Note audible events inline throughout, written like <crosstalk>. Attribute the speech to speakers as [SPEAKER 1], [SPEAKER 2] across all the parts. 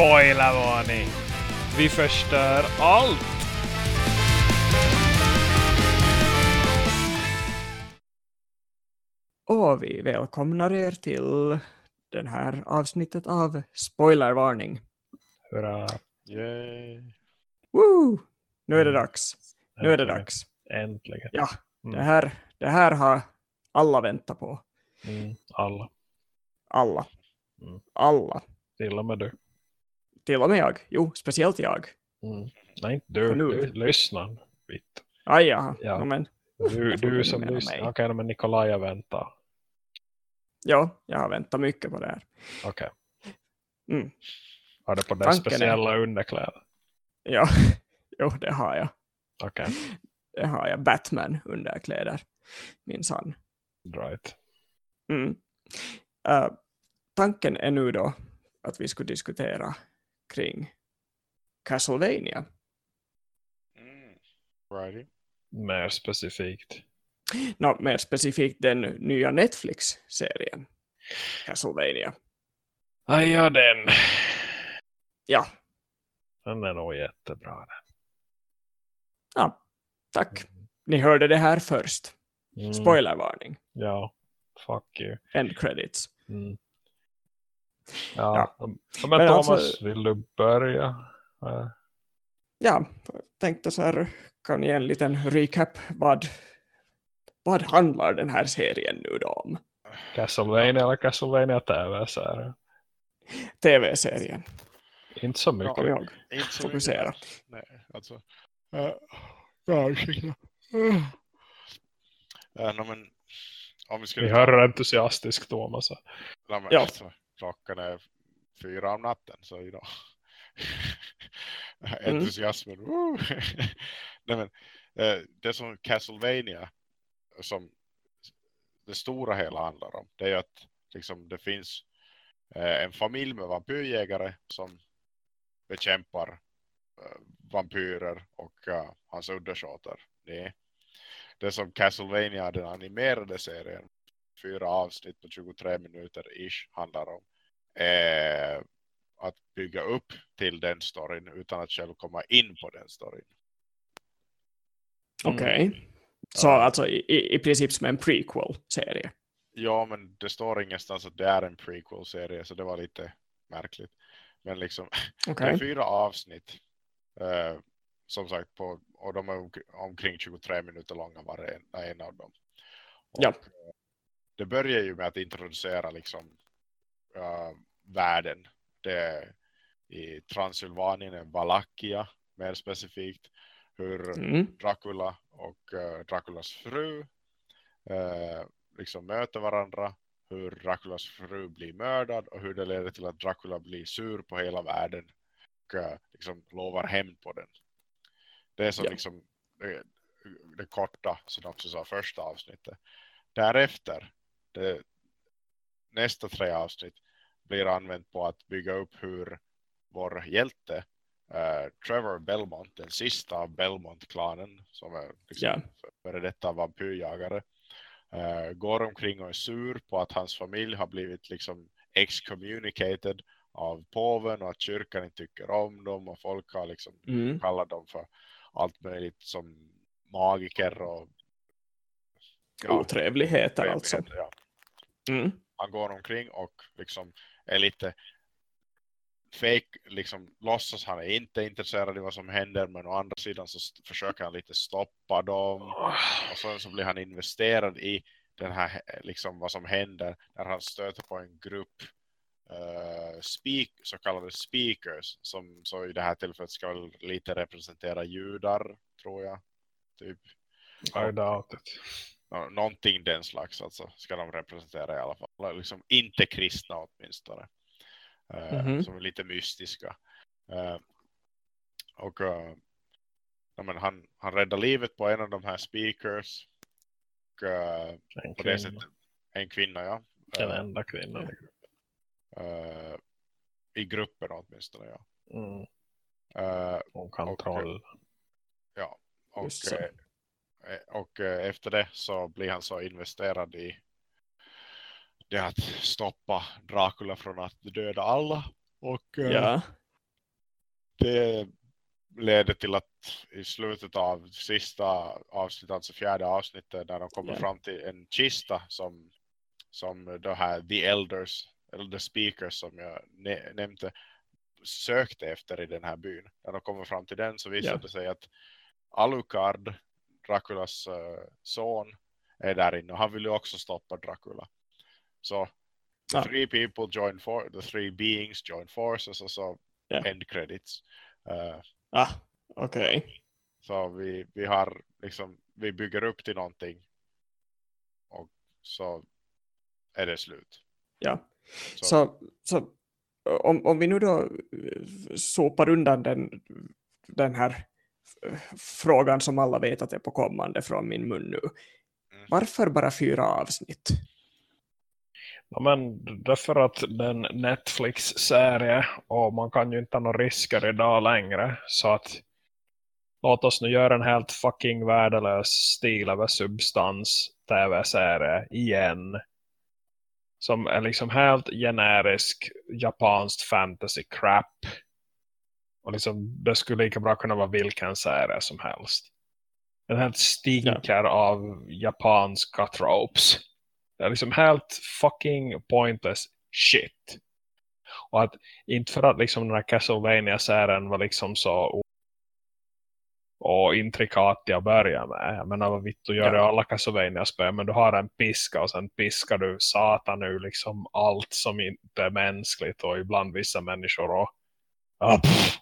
[SPEAKER 1] Spoilervarning! Vi förstör allt!
[SPEAKER 2] Och vi välkomnar er till den här avsnittet av Spoilervarning.
[SPEAKER 1] Hurra!
[SPEAKER 3] Yay.
[SPEAKER 2] Woo! Nu är det
[SPEAKER 1] Mm.
[SPEAKER 2] dags. Nu är det dags.
[SPEAKER 1] Äntligen.
[SPEAKER 2] Ja,
[SPEAKER 1] Mm.
[SPEAKER 2] det här, det här har alla väntat på.
[SPEAKER 1] Mm. Alla.
[SPEAKER 2] Alla.
[SPEAKER 1] Mm.
[SPEAKER 2] Alla.
[SPEAKER 1] Till och med du.
[SPEAKER 2] Till och med jag. Jo, speciellt jag.
[SPEAKER 1] Mm. Nej, du. Du lyssnar.
[SPEAKER 2] Aj, jaha.
[SPEAKER 1] Ja.
[SPEAKER 2] No, men,
[SPEAKER 1] Du, du som lyssnar. Okej, men Nikolaj väntar.
[SPEAKER 2] ja, jag har väntat mycket på det här.
[SPEAKER 1] Okej.
[SPEAKER 2] Mm.
[SPEAKER 1] Har du på det
[SPEAKER 2] Tanken är-
[SPEAKER 1] speciella underkläder?
[SPEAKER 2] Ja, <laughs> jo, det har jag.
[SPEAKER 1] Okej,
[SPEAKER 2] Det har jag. Batman underkläder. Minsann.
[SPEAKER 1] right.
[SPEAKER 2] Mm. Uh, tanken är nu då att vi skulle diskutera kring Castlevania.
[SPEAKER 3] Mm. Righty.
[SPEAKER 1] Mer specifikt.
[SPEAKER 2] Nå, mer specifikt den nya Netflix-serien Castlevania.
[SPEAKER 1] Aj, ja, den.
[SPEAKER 2] Ja,
[SPEAKER 1] Den är nog jättebra. Den.
[SPEAKER 2] ja, tack. Ni hörde det här först.
[SPEAKER 1] Mm.
[SPEAKER 2] Spoilervarning.
[SPEAKER 1] Ja, fuck you.
[SPEAKER 2] End credits.
[SPEAKER 1] Mm.
[SPEAKER 2] Ja.
[SPEAKER 1] Ja, men,
[SPEAKER 2] Men
[SPEAKER 1] Thomas,
[SPEAKER 2] alltså-
[SPEAKER 1] vill du börja? Eh,
[SPEAKER 2] Ja, tänkte så här, kan ge en liten recap. Vad, vad handlar den här serien nu då om?
[SPEAKER 1] Castlevania eller Castlevania TV-serie?
[SPEAKER 2] TV-serien,
[SPEAKER 1] Inte så mycket.
[SPEAKER 2] kom ihåg.
[SPEAKER 3] Inte så
[SPEAKER 2] Fokusera.
[SPEAKER 3] mycket. Nej, alltså. Uh, ja, ursäkta. Uh. Uh, no, men, om vi skulle...
[SPEAKER 1] Vi hör entusiastisk Thomas.
[SPEAKER 3] Ja. Men,
[SPEAKER 2] Ja.
[SPEAKER 3] alltså, klockan är fyra om natten, så idag. <laughs>
[SPEAKER 2] Mm.
[SPEAKER 3] Entusiasmen. <laughs> Nej, men, eh, det som Castlevania som det stora hela handlar om det är att liksom, det finns eh, en familj med vampyrjägare som bekämpar eh, vampyrer och uh, hans undersåtar. Det, det som Castlevania, den animerade serien, fyra avsnitt på 23 minuter ish handlar om eh, att bygga upp till den storyn utan att själv komma in på den storyn.
[SPEAKER 2] Okej. Så
[SPEAKER 3] Ja.
[SPEAKER 2] alltså i, i- princip som en prequel-serie.
[SPEAKER 3] Ja, men det står ingenstans att det är en prequel-serie så det var lite märkligt. Men liksom, <laughs> är fyra avsnitt. Eh, som sagt, på, och de är omk- omkring 23 minuter långa var en, en av dem. Och,
[SPEAKER 2] Ja.
[SPEAKER 3] eh, Det börjar ju med att introducera liksom världen. Det är i Transylvanien, Valakia mer specifikt. Hur
[SPEAKER 2] Mm.
[SPEAKER 3] Dracula och uh, Draculas fru eh, liksom möter varandra. Hur Draculas fru blir mördad och hur det leder till att Dracula blir sur på hela världen och eh, liksom lovar hämnd på den. Det är så
[SPEAKER 2] Ja.
[SPEAKER 3] liksom det, det korta synopsis av första avsnittet. Därefter, det, nästa tre avsnitt blir använt på att bygga upp hur vår hjälte eh, Trevor Belmont, den sista av Belmont-klanen som är liksom
[SPEAKER 2] Ja.
[SPEAKER 3] före detta vampyrjagare eh, går omkring och är sur på att hans familj har blivit liksom excommunicated av påven och att kyrkan inte tycker om dem och folk har liksom
[SPEAKER 2] Mm.
[SPEAKER 3] kallat dem för allt möjligt som magiker och
[SPEAKER 2] Otrevligheter alltså.
[SPEAKER 3] Ja.
[SPEAKER 2] Mm.
[SPEAKER 3] Han går omkring och liksom är lite fake, liksom låtsas han är inte intresserad i vad som händer men å andra sidan så försöker han lite stoppa dem och sen så blir han investerad i den här liksom vad som händer när han stöter på en grupp uh, speak, så kallade speakers som så i det här tillfället ska lite representera judar tror jag typ
[SPEAKER 1] I doubt it.
[SPEAKER 3] Nå- någonting den slags alltså, ska de representera i alla fall. Liksom inte kristna åtminstone. Eh,
[SPEAKER 2] Mhm.
[SPEAKER 3] Som är lite mystiska. Eh, och eh, ja, men han, han räddar livet på en av de här speakers. Och,
[SPEAKER 1] En
[SPEAKER 3] på det
[SPEAKER 1] kvinna.
[SPEAKER 3] sättet, en kvinna ja.
[SPEAKER 1] Den enda kvinnan. i gruppen.
[SPEAKER 3] I gruppen åtminstone ja.
[SPEAKER 1] Mm.
[SPEAKER 3] Eh,
[SPEAKER 1] Hon kan
[SPEAKER 3] Och-
[SPEAKER 1] troll.
[SPEAKER 3] ja. Och, och eh, efter det så blir han så investerad i det att stoppa Dracula från att döda alla. Och eh,
[SPEAKER 2] Ja.
[SPEAKER 3] det leder till att i slutet av sista avsnittet, alltså fjärde avsnittet, där de kommer
[SPEAKER 2] Ja.
[SPEAKER 3] fram till en kista som, som de här The Elders, eller The Speakers som jag nämnde, sökte efter i den här byn. När de kommer fram till den så visar
[SPEAKER 2] Ja.
[SPEAKER 3] det sig att Alucard, Draculas eh, son, är där inne och han vill ju också stoppa Dracula. Så the
[SPEAKER 2] Ja.
[SPEAKER 3] three people join for the three beings join forces och så
[SPEAKER 2] Ja.
[SPEAKER 3] end credits. Eh,
[SPEAKER 2] Ah, okej.
[SPEAKER 3] så vi, vi har liksom, vi bygger upp till någonting och så är det slut.
[SPEAKER 2] Ja.
[SPEAKER 3] Så,
[SPEAKER 2] Så, så om, om vi nu då eh, sopar undan den, den här frågan som alla vet att är på kommande från min mun nu.
[SPEAKER 3] Mm.
[SPEAKER 2] Varför bara fyra avsnitt?
[SPEAKER 1] Ja, men därför att den Netflix-serie och man kan ju inte ha några risker idag längre. Så att låt oss nu göra en helt fucking värdelös stil över substans tv-serie igen. Som är liksom helt generisk japanskt fantasy crap. Och liksom det skulle lika bra kunna vara vilken serie som helst. Den helt stinker av japanska tropes. Det är liksom helt fucking pointless shit. Och att inte för att liksom den här Castlevania-serien var liksom så och intrikat till att börja med. Jag menar vad vitt du gör
[SPEAKER 2] Ja.
[SPEAKER 1] i alla Castlevania-spel. Men du har en piska och sen piskar du satan ur liksom allt som inte är mänskligt. Och ibland vissa människor och ah, pff.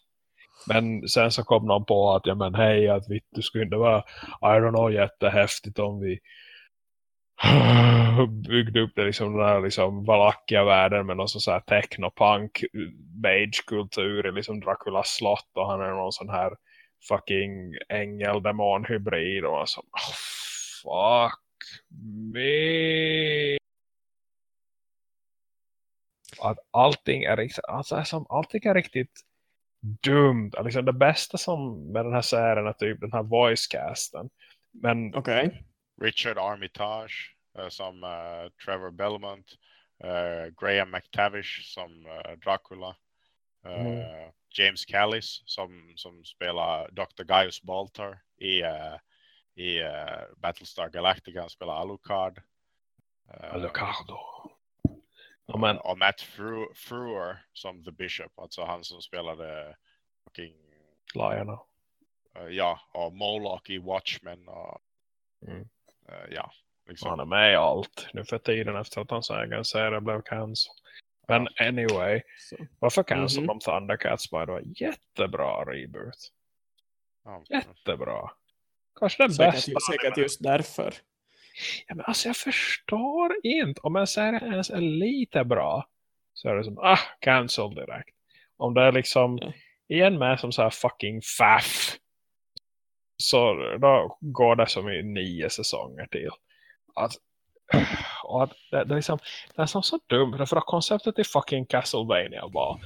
[SPEAKER 1] Men sen så kom någon på att ja men hej att vitt du skulle inte vara I don't know jättehäftigt om vi byggde upp det liksom den här liksom Valakia-världen med någon sån här technopunk-mage-kultur i liksom Draculas slott och han är någon sån här fucking ängel-demon-hybrid och så oh, fuck me. Att allting är alltså, som, allting är riktigt dumt liksom det bästa som med den här serien är typ den här voicecasten men
[SPEAKER 2] Okej.
[SPEAKER 3] Richard Armitage eh, som eh, Trevor Belmont, eh, Graham McTavish som eh, Dracula,
[SPEAKER 1] Mm.
[SPEAKER 3] James Callis som, som spelar Dr. Gaius Baltar i, i Battlestar Galactica, han spelar Alucard.
[SPEAKER 1] Alucardo ja, men
[SPEAKER 3] och Matt Frewer som The Bishop, alltså han som spelade fucking,
[SPEAKER 1] Lion
[SPEAKER 3] eh, ja, och Moloch i Watchmen och
[SPEAKER 1] Mm.
[SPEAKER 3] eh, ja, liksom.
[SPEAKER 1] Han är med i allt nu för tiden efter att hans egen serie blev cancel. Men anyway,
[SPEAKER 2] Så.
[SPEAKER 1] varför cancel
[SPEAKER 2] Mhm.
[SPEAKER 1] de Thundercats by the way? Jättebra reboot.
[SPEAKER 3] Ja,
[SPEAKER 1] Jättebra. Kanske den
[SPEAKER 2] Säkert,
[SPEAKER 1] bästa.
[SPEAKER 2] säkert just därför.
[SPEAKER 1] Ja, men alltså jag förstår inte. Om en serie ens är lite bra så är det som, ah, cancel direkt. Om det är liksom
[SPEAKER 2] Ja.
[SPEAKER 1] igen med som så här fucking faff så då går det som i nio säsonger till. Att, och att det, det, är liksom, det är som så dumt. För att konceptet i fucking Castlevania var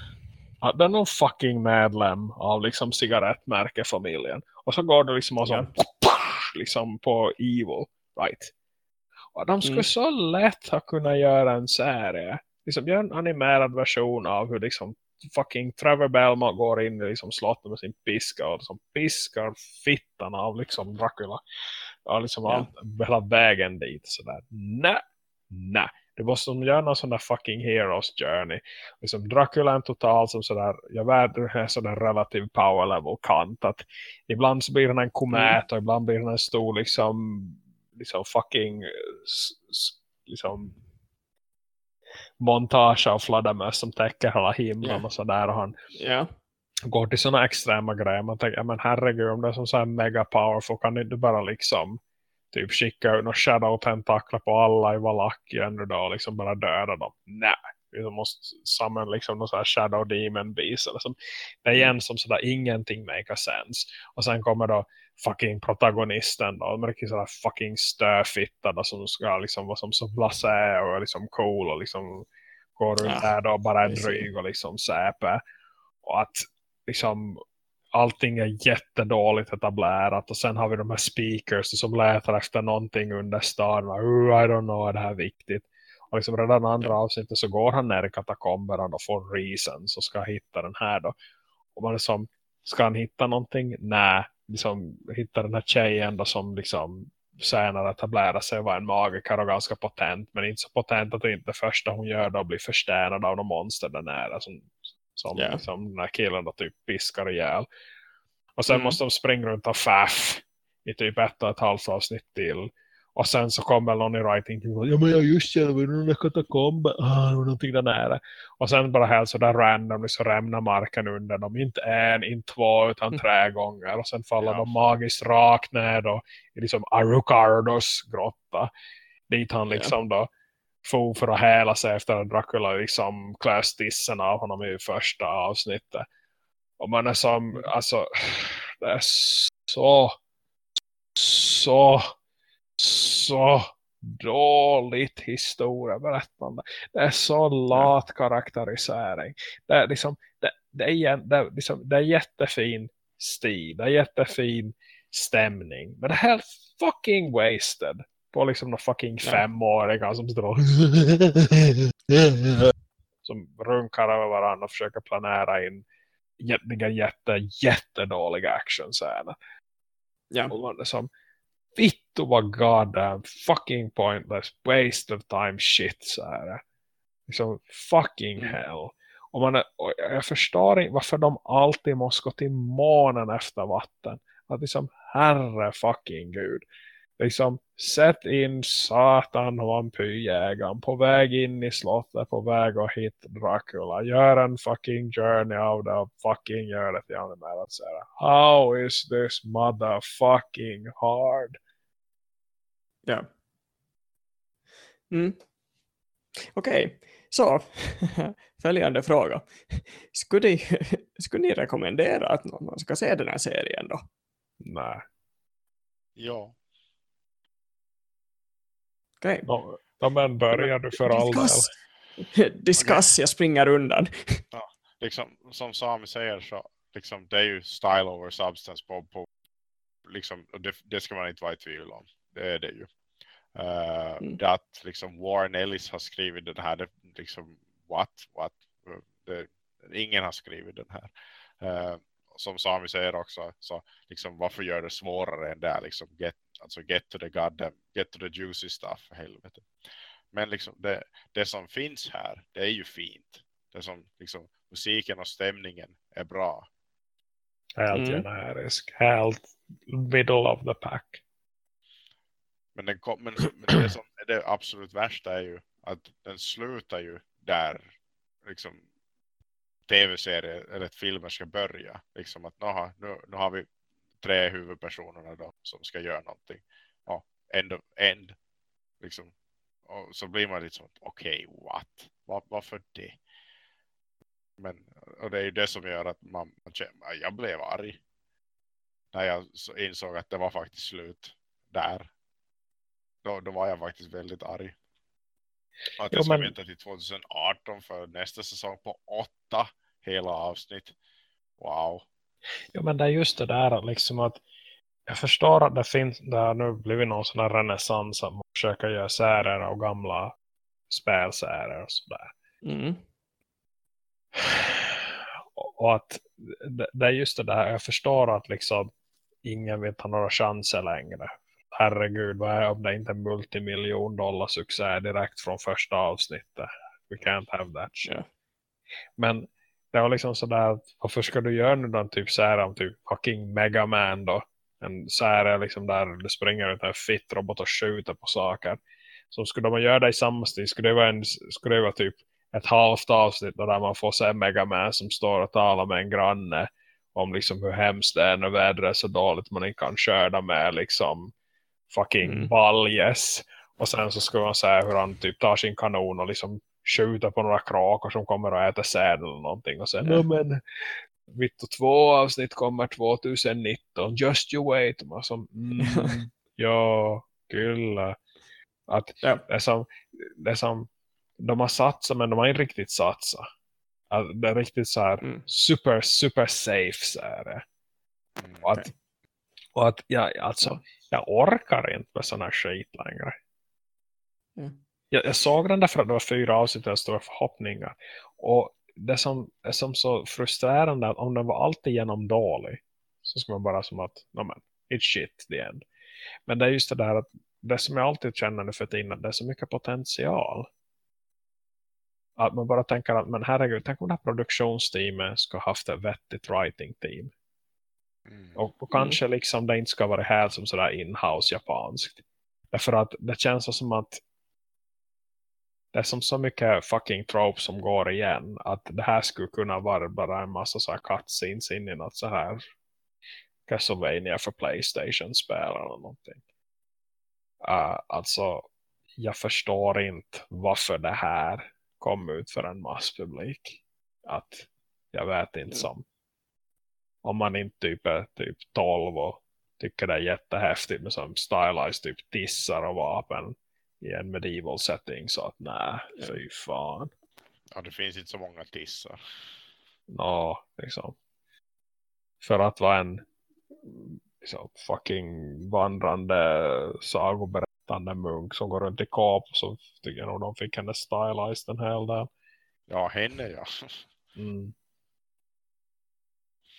[SPEAKER 1] att det är någon fucking medlem av liksom cigarettmärkefamiljen. Och så går det liksom och så, liksom på evil. Right. Och de skulle
[SPEAKER 2] Mm.
[SPEAKER 1] så lätt ha kunnat göra en serie. Liksom göra en animerad version av hur liksom fucking Trevor Belmont går in i liksom slottet med sin piska och liksom piskar fittan av liksom Dracula. Ja, liksom
[SPEAKER 2] Ja.
[SPEAKER 1] allt, hela vägen dit. Sådär. Nej, nej. Det måste de göra någon sån där fucking heroes journey. Liksom Dracula är en total som sådär, jag värder en sån där relativ power level kant. Att ibland så blir den en komet och ibland blir den en stor liksom, liksom fucking s- liksom montage av fladdermöss som täcker hela himlen
[SPEAKER 2] Ja.
[SPEAKER 1] och sådär. Och han
[SPEAKER 2] Ja.
[SPEAKER 1] går till sådana extrema grejer. Man tänker, men herregud, om det är som så här mega powerful kan du inte bara liksom typ skicka ut några shadow tentaklar på alla i Valakien och då liksom bara döda dem. Nej, du måste samla liksom någon så här shadow demon beast eller som, det är igen som sådär ingenting make a sense. Och sen kommer då fucking protagonisten då, med riktigt sådär fucking stöfitta då, som ska liksom vara som så blasé och liksom cool och liksom går runt
[SPEAKER 2] Ja,
[SPEAKER 1] där då bara är
[SPEAKER 2] precis.
[SPEAKER 1] dryg och liksom säpe. Och att liksom allting är jättedåligt etablerat och sen har vi de här speakers som letar efter någonting under staden. Oh, I don't know, är det här viktigt? Och liksom redan andra avsnittet så går han ner i katakomberna och får reasons och ska hitta den här då. Och man är som, ska han hitta någonting? Nej, liksom hitta den här tjejen då som liksom senare etablerar sig vara en magiker och ganska potent. Men inte så potent att det inte första hon gör då blir förstänad av någon monster där nära. Som, som
[SPEAKER 2] Ja.
[SPEAKER 1] liksom den här killen då typ piskar ihjäl. Och sen
[SPEAKER 2] Mm.
[SPEAKER 1] måste de springa runt och faff i typ ett och ett halvt avsnitt till. Och sen så kommer någon i writing till ja men jag just jag var någon katakomber, ah, det någonting där nära. Och sen bara helt sådär random så rämnar marken under dem. Inte en, inte två utan tre gånger. Och sen faller
[SPEAKER 3] Ja.
[SPEAKER 1] de magiskt rakt ner då i liksom Arucardos grotta. Dit han
[SPEAKER 2] Ja.
[SPEAKER 1] liksom då for för att hela sig efter att Dracula liksom klär stissen av honom i första avsnittet. Och man är som, alltså, det är så, så, så dåligt historieberättande. Det är så lat karaktärisering. Det är liksom, det, det, är, det, är liksom, det är jättefin stil, det är jättefin stämning. Men det är helt fucking wasted på liksom de fucking
[SPEAKER 2] Ja.
[SPEAKER 1] femåringar som står som runkar över varandra och försöker planera in jätte, jätte, jättedåliga actionscener.
[SPEAKER 2] Ja.
[SPEAKER 1] Och man är som, vittu vad goddamn fucking pointless waste of time shit så här. Liksom fucking
[SPEAKER 2] Mm.
[SPEAKER 1] hell. Och, man och jag förstår inte varför de alltid måste gå till månen efter vatten. Att liksom, herre fucking gud. Liksom, sätt in satan och vampyrjägaren på väg in i slottet, på väg att hitta Dracula. Gör en fucking journey av det och fucking gör det till animerat. Så här, How is this motherfucking hard?
[SPEAKER 2] Ja. Mm. Okej, så <laughs> följande fråga. Skulle ni, <laughs> skulle ni rekommendera att någon ska se den här serien då?
[SPEAKER 1] Nej.
[SPEAKER 3] Ja.
[SPEAKER 2] Okej.
[SPEAKER 1] No, no, men börjar du för all del. <laughs>
[SPEAKER 2] Discuss. Jag springer undan.
[SPEAKER 3] Liksom, som Sami säger så liksom, det är ju style over substance på, på liksom, det, det ska man inte vara i tvivel om. Det är det ju. Uh,
[SPEAKER 2] Mm.
[SPEAKER 3] Det att liksom Warren Ellis har skrivit den här, det, liksom what, what, det, ingen har skrivit den här. Uh, som Sami säger också, så liksom varför gör det svårare än det liksom get, alltså get to the goddamn, get to the juicy stuff, helvete. Men liksom det, det som finns här, det är ju fint. Det som liksom musiken och stämningen är bra.
[SPEAKER 1] Helt
[SPEAKER 2] Mm.
[SPEAKER 1] generisk. Helt middle of the pack.
[SPEAKER 3] Men, den kom, men, men det som är det absolut värsta är ju att den slutar ju där liksom tv-serier eller filmer ska börja. Liksom att naha, nu, nu har vi tre huvudpersonerna då som ska göra någonting. Ja, end of end. Liksom. Och så blir man lite som okej, okay, what? Var, varför det? Men och det är ju det som gör att man, man känner, jag blev arg. När jag så insåg att det var faktiskt slut där. Då, då var jag faktiskt väldigt arg. Att
[SPEAKER 1] Jo,
[SPEAKER 3] jag ska
[SPEAKER 1] men-
[SPEAKER 3] vänta till 2018 för nästa säsong på åtta hela avsnitt. Wow.
[SPEAKER 1] Ja men det är just det där liksom att jag förstår att det finns det har nu blivit någon sån här renässans att man försöker göra serier av gamla spelserier och sådär.
[SPEAKER 2] Mm.
[SPEAKER 1] Och att det, det är just det där, jag förstår att liksom ingen vill ta några chanser längre. Herregud, vad är om det inte är en multimiljon dollar succé direkt från första avsnittet? We can't have that shit.
[SPEAKER 2] Ja.
[SPEAKER 1] Men det var liksom sådär, varför ska du göra nu då en typ serie om typ fucking Mega Man då? En serie liksom där du springer ut en fitt robot och skjuter på saker. Så skulle man göra det i samma stil skulle det vara, en, skulle det vara typ ett halvt avsnitt där man får se Mega Man som står och talar med en granne om liksom hur hemskt det är när vädret är så dåligt man inte kan köra med liksom fucking
[SPEAKER 2] Mm.
[SPEAKER 1] baljes. Och sen så ska man säga hur han typ tar sin kanon och liksom skjuter på några krakor som kommer att äta säd eller någonting. Och sen,
[SPEAKER 2] ja.
[SPEAKER 1] men Vittu två avsnitt kommer 2019. Just you wait. Man som, mm, <laughs> ja, kyllä. Att
[SPEAKER 2] Ja.
[SPEAKER 1] det som, det som de har satsat men de har inte riktigt satsat. Att det är riktigt så här
[SPEAKER 2] Mm.
[SPEAKER 1] super, super safe så är det.
[SPEAKER 3] Mm.
[SPEAKER 1] Och att, och att ja, alltså, jag orkar inte med här skit längre.
[SPEAKER 2] Ja.
[SPEAKER 1] Jag, jag såg den därför att det var fyra avsnitt och stora förhoppningar. Och det som är som så frustrerande att om den var alltid genom dålig så ska man bara som att, no men, it's shit the end. Men det är just det där att det som jag alltid känner nu för tiden, det är så mycket potential. Att man bara tänker att, men herregud, tänk om det här produktionsteamet ska ha haft ett vettigt writing team.
[SPEAKER 3] Mm.
[SPEAKER 1] Och, och kanske liksom det inte ska vara helt som sådär in-house japanskt. Därför att det känns som att det är som så mycket fucking tropes som går igen. Att det här skulle kunna vara bara en massa så här cutscenes in i något så här Castlevania för Playstation-spel eller någonting. Uh, alltså, jag förstår inte varför det här kom ut för en masspublik. Att jag vet inte som om man inte typ är typ 12 och tycker det är jättehäftigt med som stylized typ tissar och vapen i en medieval setting så att nej, fy fan.
[SPEAKER 3] Ja, det finns inte så många tissar.
[SPEAKER 1] Nå, liksom. För att vara en liksom, fucking vandrande sagoberättande munk som går runt i kap så tycker jag nog de fick henne stylized en hel del.
[SPEAKER 3] Ja, henne ja.
[SPEAKER 1] Mm.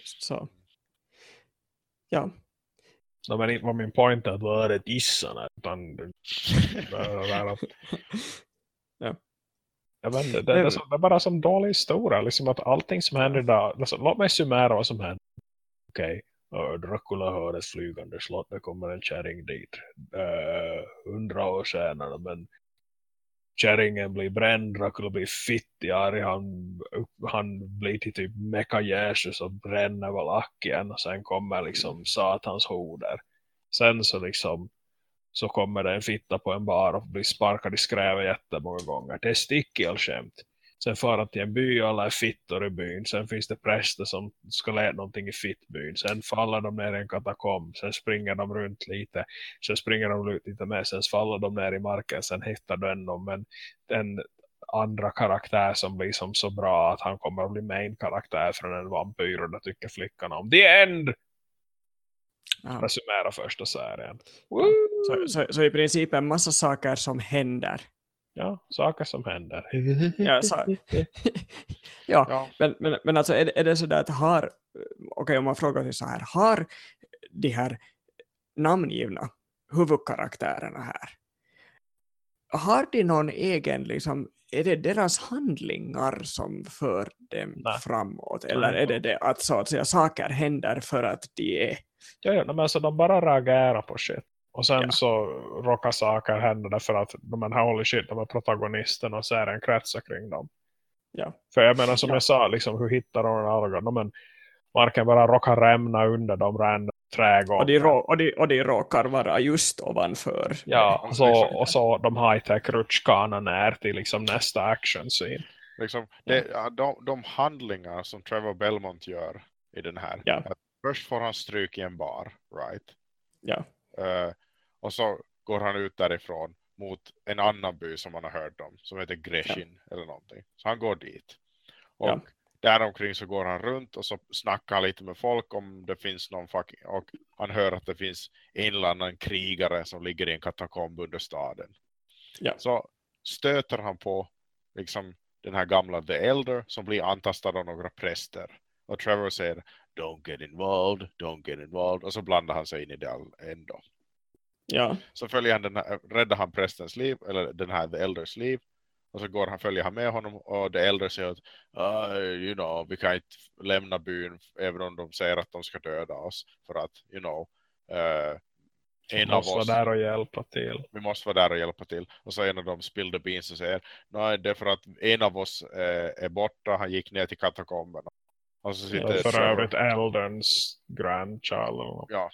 [SPEAKER 2] Så. Ja,
[SPEAKER 1] No, men inte var min point att vara det tissarna utan det, det, det,
[SPEAKER 2] Ja.
[SPEAKER 1] Ja, men det, det, det, är så- det är bara som dålig historia. Liksom att allting som händer idag. Alltså, låt mig summera vad som händer. Okej. Okay. Dracula hör ett flygande slott. Det kommer en kärring dit. Uh, hundra år senare. Men kärringen blir bränd. Dracula blir fittig. Han, han blir till typ Mecca Jesus och bränner Valackien. Och sen kommer liksom satans horder. Sen så liksom så kommer det en fitta på en bar och blir sparkad i skrävet jättemånga gånger. Det är stickel-skämt. Sen far han till en by och alla är fittor i byn. Sen finns det präster som ska lära någonting i fittbyn. Sen faller de ner i en katakomb. Sen springer de runt lite. Sen springer de ut lite med. Sen faller de ner i marken. Sen hittar du en, men en andra karaktär som blir som så bra att han kommer att bli main karaktär från en vampyr och det tycker flickorna om. The end!
[SPEAKER 2] ja.
[SPEAKER 1] Resumera första serien.
[SPEAKER 2] Så, så, så i princip en massa saker som händer.
[SPEAKER 1] Ja, saker som händer. <laughs>
[SPEAKER 2] Ja, så, <laughs> ja,
[SPEAKER 3] Ja,
[SPEAKER 2] men, men, men alltså är, det- är det så där att har, okej om man frågar sig så här, har de här namngivna huvudkaraktärerna här, har de någon egen, liksom, är det deras handlingar som för dem
[SPEAKER 1] Nej.
[SPEAKER 2] framåt? Eller är det det att så att säga saker händer för att de är
[SPEAKER 1] Ja, ja men alltså de bara reagerar på shit. Och sen
[SPEAKER 2] Ja.
[SPEAKER 1] så råkar saker hända därför att de här holy shit, de är protagonisterna och serien kretsar kring dem.
[SPEAKER 2] Ja.
[SPEAKER 1] För jag menar som
[SPEAKER 2] Ja.
[SPEAKER 1] jag sa, liksom, hur hittar de den alga? Men marken bara råkar rämna under de random trädgården.
[SPEAKER 2] och de, rå, och, de, och de råkar vara just ovanför.
[SPEAKER 1] Ja, <laughs> och så, och så de high-tech rutschkanar ner till liksom nästa action scene.
[SPEAKER 3] liksom, det, ja, de, de handlingar som Trevor Belmont gör i den här.
[SPEAKER 2] Ja.
[SPEAKER 3] Att först får han stryk i en bar, right?
[SPEAKER 2] Ja.
[SPEAKER 3] Eh, och så går han ut därifrån mot en annan by som man har hört om. Som heter Greshin eller någonting. Så han går dit. Och
[SPEAKER 2] Ja.
[SPEAKER 3] där omkring så går han runt och så snackar han lite med folk om det finns någon fucking... Och han hör att det finns en eller annan krigare som ligger i en katakomb under staden.
[SPEAKER 2] Ja.
[SPEAKER 3] Så stöter han på liksom den här gamla The Elder som blir antastad av några präster. Och Trevor säger Don't get involved, don't get involved. Och så blandar han sig in i det ändå.
[SPEAKER 2] Ja.
[SPEAKER 3] Så följer han den här, räddar han prästens liv, eller den här The Elders liv. Och så går han, följer han med honom och The Elder säger att "Ah, you know, vi kan inte lämna byn även om de säger att de ska döda oss. För att, you know, eh, en av
[SPEAKER 1] måste
[SPEAKER 3] oss,
[SPEAKER 1] vara där och hjälpa till.
[SPEAKER 3] vi måste vara där och hjälpa till. Och så en av dem spillde beans och säger, nej det är för att en av oss eh, är borta, han gick ner till katakomberna. Och så sitter
[SPEAKER 1] Ja, för övrigt Elderns grandchild.
[SPEAKER 3] Ja.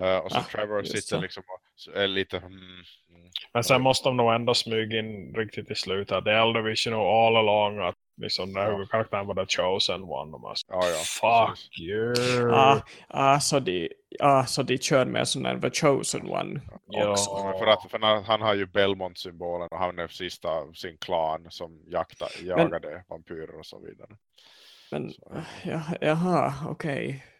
[SPEAKER 3] Eh, och så
[SPEAKER 2] Ah,
[SPEAKER 3] Trevor sitter liksom och är lite mm, mm,
[SPEAKER 1] Men sen måste de nog ändå smyga in riktigt i slutet. The Elder Vision know all along att liksom den här
[SPEAKER 3] Ja.
[SPEAKER 1] huvudkaraktären var the chosen one. De bara,
[SPEAKER 3] Ja, ja,
[SPEAKER 1] Fuck
[SPEAKER 3] precis.
[SPEAKER 1] you.
[SPEAKER 2] Ah, ah, så, de, ah, så de kör med sån där The Chosen One
[SPEAKER 1] Ja.
[SPEAKER 2] också.
[SPEAKER 3] Ja, för att för han, han har ju Belmont-symbolen och han är sista av sin klan som jakta, jagade vampyrer och så vidare.
[SPEAKER 2] Men
[SPEAKER 3] Så.
[SPEAKER 2] ja, jaha, okej.
[SPEAKER 3] Och ef-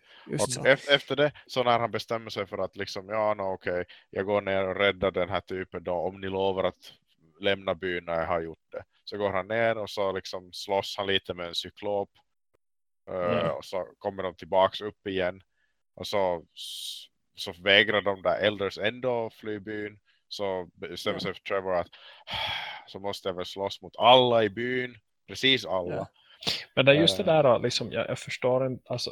[SPEAKER 3] efter det, så när han bestämmer sig för att liksom, ja, no, okej, jag går ner och räddar den här typen då, om ni lovar att lämna byn när jag har gjort det. Så går han ner och så liksom slåss han lite med en cyklop. Uh,
[SPEAKER 2] Ja.
[SPEAKER 3] Och så kommer de tillbaks upp igen. Och så, så vägrar de där elders ändå fly byn. Så bestämmer sig för Trevor att så måste jag väl slåss mot alla i byn. Precis alla.
[SPEAKER 2] Ja.
[SPEAKER 1] Men det är just det
[SPEAKER 3] Eh.
[SPEAKER 1] där, liksom, jag, jag förstår inte, alltså,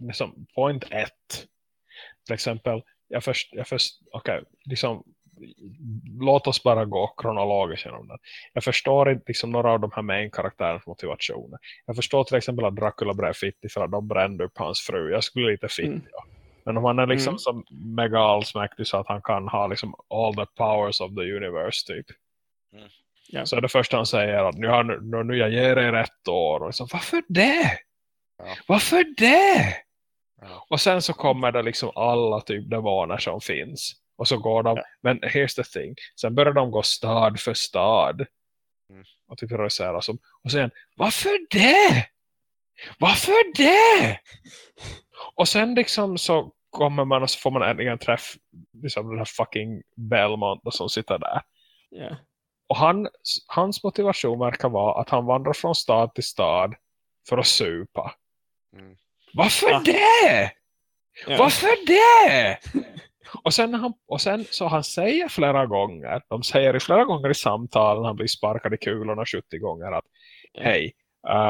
[SPEAKER 1] liksom, point ett, till exempel, jag först, jag först okej, liksom, låt oss bara gå kronologiskt genom den. Jag förstår inte liksom, några av de här main-karaktärens motivationer. Jag förstår till exempel att Dracula blev fittig för att de brände upp hans fru. Jag skulle lite fittig.
[SPEAKER 2] Mm.
[SPEAKER 1] ja. Men om han är liksom
[SPEAKER 2] Mm.
[SPEAKER 1] som mega allsmäktig så att han kan ha liksom all the powers of the universe typ.
[SPEAKER 2] Ja.
[SPEAKER 1] Så är det första han säger att nu, har, nu, nu jag ger er ett år. Och liksom, Varför det?
[SPEAKER 3] Ja.
[SPEAKER 1] Varför det? Och sen så kommer det liksom alla typ demoner som finns. Och så går de, men here's the thing. Sen börjar de gå stad för stad.
[SPEAKER 3] Mm.
[SPEAKER 1] Och typ terrorisera som. Och sen, varför det? Varför det? och sen liksom så kommer man och så får man äntligen träff liksom den här fucking Belmont som sitter där.
[SPEAKER 2] Ja.
[SPEAKER 1] Och han, hans motivation verkar vara att han vandrar från stad till stad för att supa.
[SPEAKER 3] Mm.
[SPEAKER 1] Varför
[SPEAKER 2] Ah.
[SPEAKER 1] det?
[SPEAKER 2] Ja.
[SPEAKER 1] Varför det? Och sen, när han, och sen så han säger flera gånger, de säger flera gånger i samtal när han blir sparkad i kulorna 70 gånger att
[SPEAKER 2] Ja.
[SPEAKER 1] hej,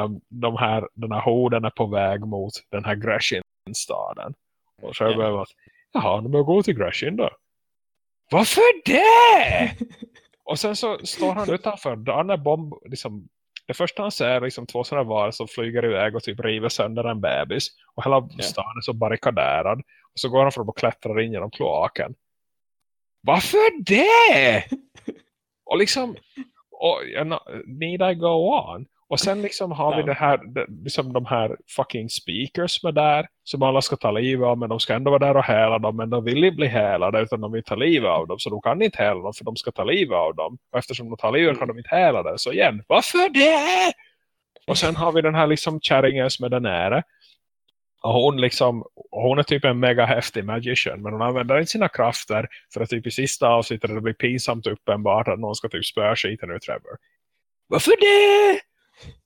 [SPEAKER 1] um, de här, den här horden är på väg mot den här Gresham-staden. Och så
[SPEAKER 2] Ja.
[SPEAKER 1] jag att, jaha, de bör gå till Gresham då. Varför det? <laughs> och sen så står han utanför, då är bomb, liksom, det första han ser är liksom två sådana varor som flyger iväg och typ river sönder en bebis. Och hela
[SPEAKER 2] Ja.
[SPEAKER 1] stan är så barrikaderad. Och så går han fram och klättrar in genom kloaken. Varför det? <laughs> och liksom, och, need I go on? Och sen liksom har vi det här, liksom de här fucking speakers med där som alla ska ta livet av men de ska ändå vara där och hela dem men de vill inte bli helade utan de vill ta livet av dem så de kan inte hela dem för de ska ta livet av dem och eftersom de tar livet kan de inte hela det så igen, varför det? Och sen har vi den här liksom kärringen som är där nära och hon liksom, hon är typ en mega häftig magician men hon använder inte sina krafter för att typ i sista avsnittet det blir pinsamt uppenbart att någon ska typ spöa skiten ur Trevor. Varför det?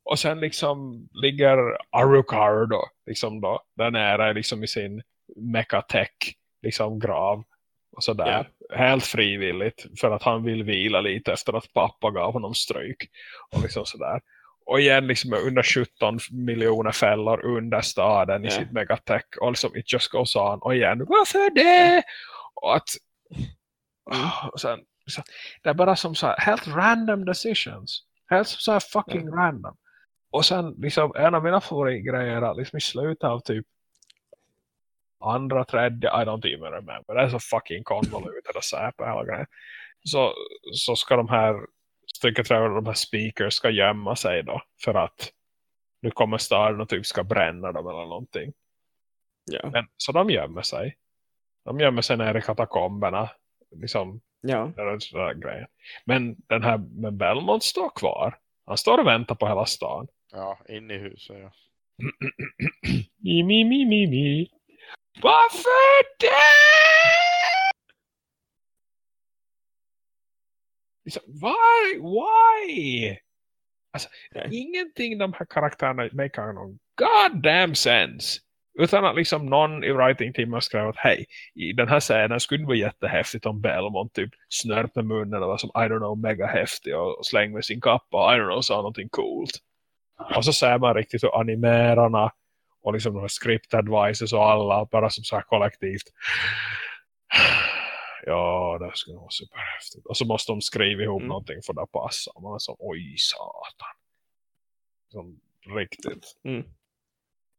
[SPEAKER 1] Och sen liksom ligger Arukar då, liksom då, där nära liksom i sin mechatech liksom grav och sådär. Helt frivilligt för att han vill vila lite efter att pappa gav honom stryk och liksom sådär. Och igen liksom under 17 miljoner fällor under staden i
[SPEAKER 2] Ja.
[SPEAKER 1] sitt megatech och liksom it just goes on och igen, varför det? Och att
[SPEAKER 2] Mm.
[SPEAKER 1] och sen, så, det är bara som så här, helt random decisions. Helt så här fucking random. Och sen liksom en av mina favoritgrejer är att liksom i slutet av typ andra, tredje, I don't even remember. Det är så fucking convoluted och säpa hela grejen. Så, så ska de här stycket de här speakers ska gömma sig då för att nu kommer staden och typ ska bränna dem eller någonting.
[SPEAKER 2] Ja.
[SPEAKER 1] Men, så de gömmer sig. De gömmer sig nere i katakomberna. Liksom
[SPEAKER 2] Ja.
[SPEAKER 1] det är sådär grejer. Men den här med Belmont står kvar. Han står och väntar på hela stan.
[SPEAKER 3] Ja, in i huset. Ja. <clears throat>
[SPEAKER 1] Mi, mi, mi, mi, mi. Varför det? Liksom, Why? Why? Alltså,
[SPEAKER 2] Nej.
[SPEAKER 1] ingenting de här karaktärerna make någon goddamn sense. Utan att liksom någon i writing team har skrivit att hej, i den här scenen skulle det vara jättehäftigt om Belmont typ snörp med munnen och var som, I don't know, mega häftig och släng med sin kappa och I don't know, sa någonting coolt. Och så ser man riktigt hur animerarna och liksom de script advices och alla bara som så här kollektivt <sighs> ja, det skulle vara superhäftigt. Och så måste de skriva ihop
[SPEAKER 2] Mm.
[SPEAKER 1] någonting för det passar. Man är som, oj satan. Som riktigt
[SPEAKER 2] Mm.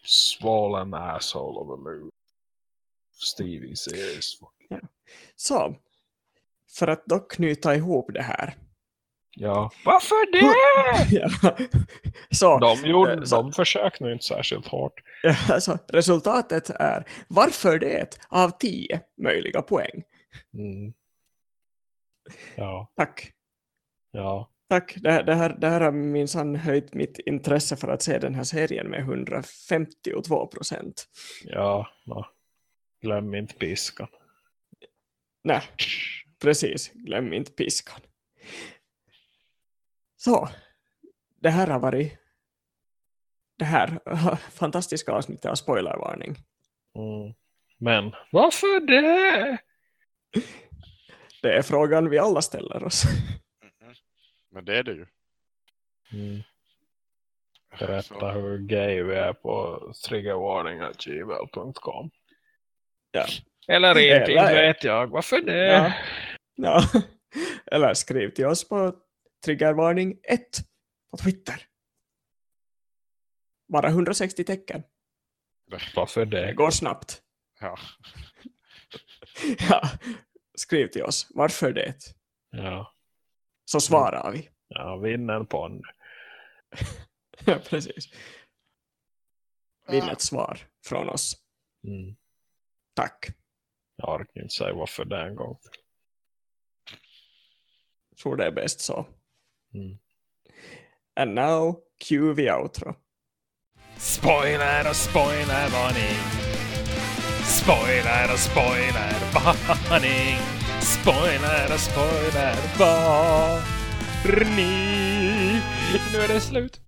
[SPEAKER 1] Swollen asshole of a move. Stevie says.
[SPEAKER 2] Så, för att då knyta ihop det här.
[SPEAKER 1] Ja. Varför det? <laughs>
[SPEAKER 2] ja. Så,
[SPEAKER 1] De, gjorde,
[SPEAKER 2] Eh, så-
[SPEAKER 1] de försökte inte särskilt hårt.
[SPEAKER 2] alltså, resultatet är varför det av 10 möjliga poäng.
[SPEAKER 1] Mm. <laughs> Ja,
[SPEAKER 2] Tack.
[SPEAKER 1] ja.
[SPEAKER 2] Tack. Det, det, här, det här har minsann höjt mitt intresse för att se den här serien med 152 procent.
[SPEAKER 1] Ja, no. glöm inte piskan.
[SPEAKER 2] Nej, precis. Glöm inte piskan. Så, det här har varit det här <laughs> fantastiska avsnittet av spoilervarning.
[SPEAKER 1] Mm. Men varför det?
[SPEAKER 2] Det är frågan vi alla ställer oss. <laughs>
[SPEAKER 3] Men det är det ju.
[SPEAKER 1] Mm. Berätta
[SPEAKER 3] Så,
[SPEAKER 1] hur gay vi är på triggerwarning.gmail.com
[SPEAKER 2] Ja.
[SPEAKER 1] Eller inte,
[SPEAKER 2] Eller-
[SPEAKER 1] vet jag. Varför det?
[SPEAKER 2] Ja. Ja. <laughs> Eller skriv till oss på triggervarning 1 på Twitter. Bara 160 tecken.
[SPEAKER 1] Varför
[SPEAKER 2] Det
[SPEAKER 1] det?
[SPEAKER 2] går snabbt.
[SPEAKER 3] ja. <laughs>
[SPEAKER 2] Ja. Skriv till oss. Varför det?
[SPEAKER 1] Ja,
[SPEAKER 2] Så svarar vi.
[SPEAKER 1] ja vinn en pond. <laughs>
[SPEAKER 2] Ja, precis. Vinn ett svar från oss.
[SPEAKER 1] Mm.
[SPEAKER 2] Tack.
[SPEAKER 1] Jag orkar inte säga varför det en gång.
[SPEAKER 2] Tror det är bäst så.
[SPEAKER 1] Mm.
[SPEAKER 2] And now, cue the outro.
[SPEAKER 1] Spoiler och spoilervarning. Spoiler och spoilervarning. <laughs> Spoiler och spoilervarning. Nu är det slut.